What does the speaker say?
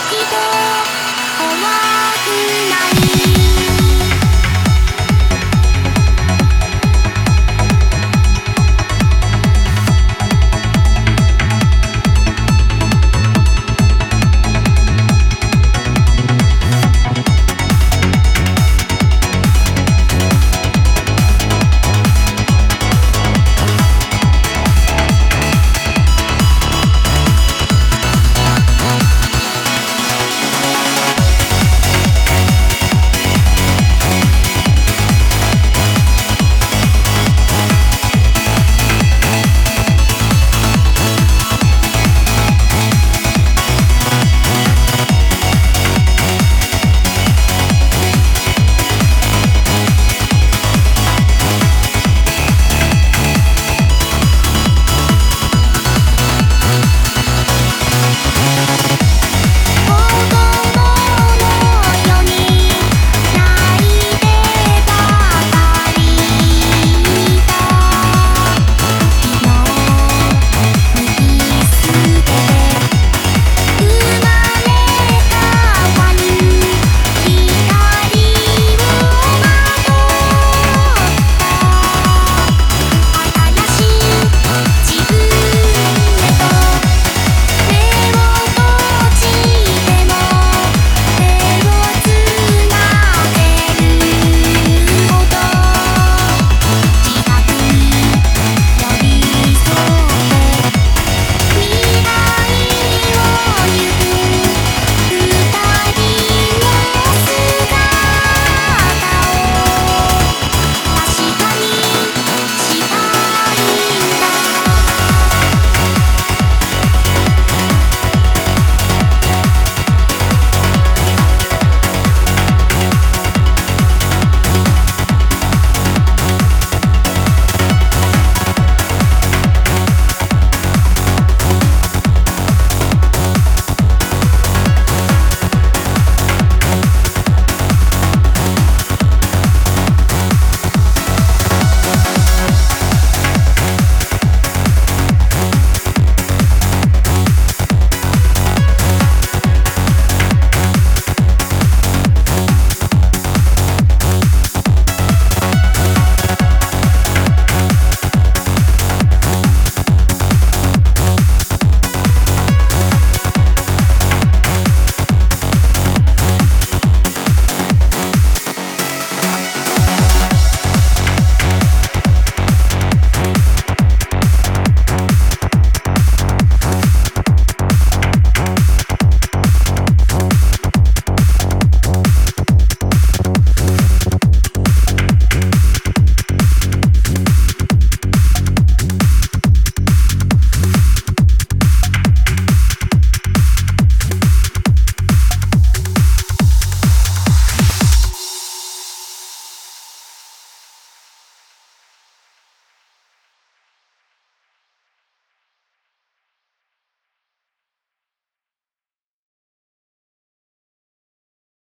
きと終わ